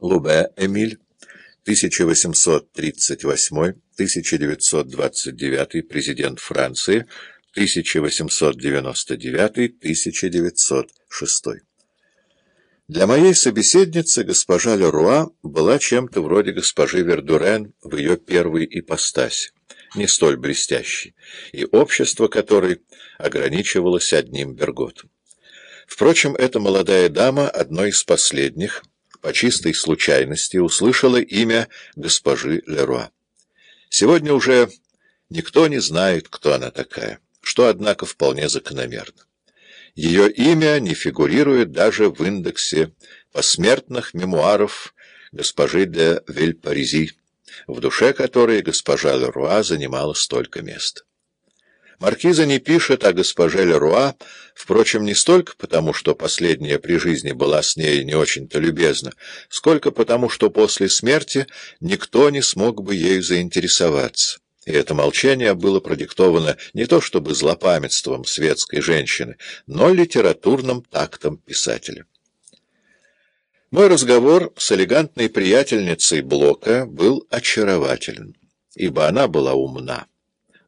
Лубе Эмиль, 1838-1929, президент Франции, 1899-1906. Для моей собеседницы госпожа Леруа была чем-то вроде госпожи Вердурен в ее первой ипостаси, не столь блестящей, и общество которой ограничивалось одним Берготом. Впрочем, эта молодая дама, одной из последних, по чистой случайности услышала имя госпожи Леруа. Сегодня уже никто не знает, кто она такая, что, однако, вполне закономерно. Ее имя не фигурирует даже в индексе посмертных мемуаров госпожи де Вильпаризи, в душе которой госпожа Леруа занимала столько места. Маркиза не пишет о госпоже Леруа, впрочем, не столько потому, что последняя при жизни была с ней не очень-то любезна, сколько потому, что после смерти никто не смог бы ею заинтересоваться. И это молчание было продиктовано не то чтобы злопамятством светской женщины, но литературным тактом писателя. Мой разговор с элегантной приятельницей Блока был очарователен, ибо она была умна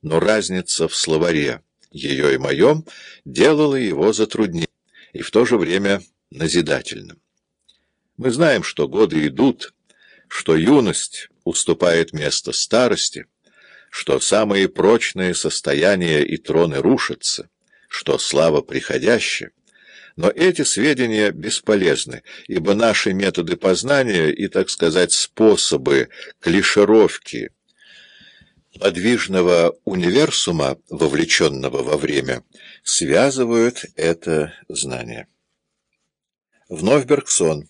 но разница в словаре, ее и моем, делала его затруднительным и в то же время назидательным. Мы знаем, что годы идут, что юность уступает место старости, что самые прочные состояния и троны рушатся, что слава приходящая, но эти сведения бесполезны, ибо наши методы познания и, так сказать, способы клишировки подвижного универсума, вовлеченного во время, связывают это знание. Вновь Бергсон,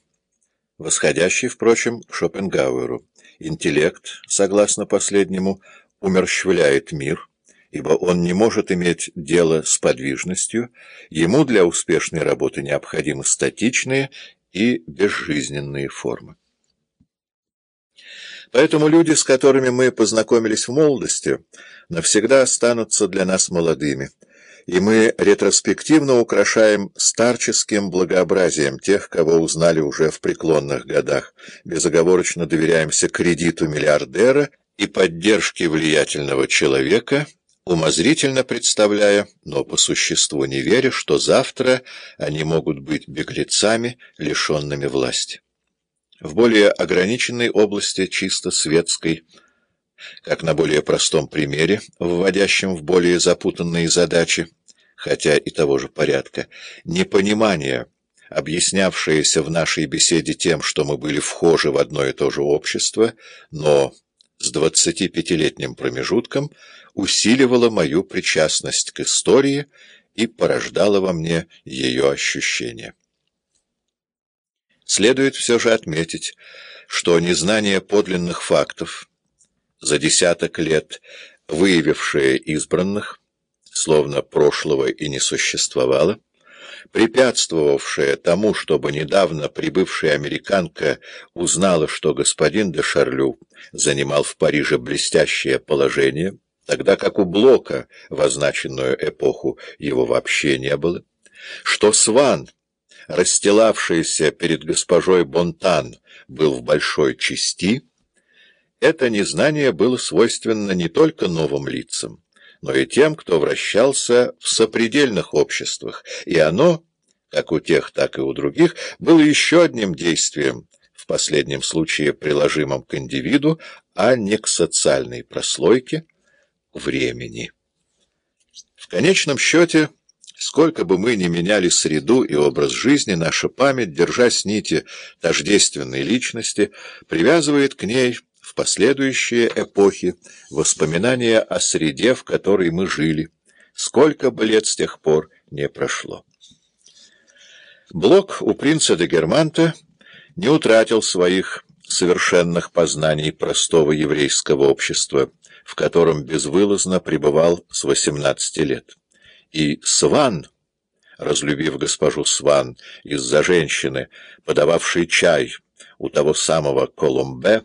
восходящий, впрочем, Шопенгауэру. Интеллект, согласно последнему, умерщвляет мир, ибо он не может иметь дело с подвижностью, ему для успешной работы необходимы статичные и безжизненные формы. Поэтому люди, с которыми мы познакомились в молодости, навсегда останутся для нас молодыми, и мы ретроспективно украшаем старческим благообразием тех, кого узнали уже в преклонных годах, безоговорочно доверяемся кредиту миллиардера и поддержке влиятельного человека, умозрительно представляя, но по существу не веря, что завтра они могут быть беглецами, лишенными власти в более ограниченной области чисто светской, как на более простом примере, вводящем в более запутанные задачи, хотя и того же порядка, непонимание, объяснявшееся в нашей беседе тем, что мы были вхожи в одно и то же общество, но с 25-летним промежутком усиливало мою причастность к истории и порождало во мне ее ощущения. Следует все же отметить, что незнание подлинных фактов, за десяток лет выявившее избранных, словно прошлого и не существовало, препятствовавшее тому, чтобы недавно прибывшая американка узнала, что господин де Шарлю занимал в Париже блестящее положение, тогда как у Блока в означенную эпоху его вообще не было, что Сван расстилавшийся перед госпожой Бонтан, был в большой части, это незнание было свойственно не только новым лицам, но и тем, кто вращался в сопредельных обществах, и оно, как у тех, так и у других, было еще одним действием, в последнем случае приложимым к индивиду, а не к социальной прослойке времени. В конечном счете, Сколько бы мы ни меняли среду и образ жизни, наша память, держась нити тождественной личности, привязывает к ней в последующие эпохи воспоминания о среде, в которой мы жили, сколько бы лет с тех пор не прошло. Блок у принца де Германта не утратил своих совершенных познаний простого еврейского общества, в котором безвылазно пребывал с 18 лет и Сван, разлюбив госпожу Сван из-за женщины, подававшей чай у того самого Колумбе,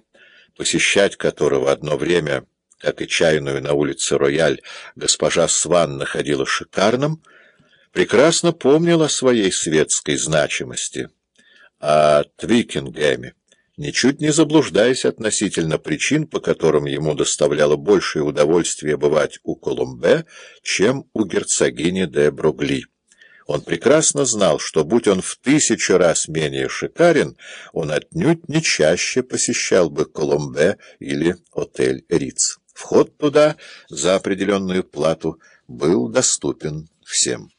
посещать которого одно время, как и чайную на улице Рояль, госпожа Сван находила шикарным, прекрасно помнил о своей светской значимости, о Твикингеме, ничуть не заблуждаясь относительно причин, по которым ему доставляло большее удовольствие бывать у Колумбе, чем у герцогини де Бругли. Он прекрасно знал, что, будь он в тысячу раз менее шикарен, он отнюдь не чаще посещал бы Колумбе или отель Риц. Вход туда за определенную плату был доступен всем.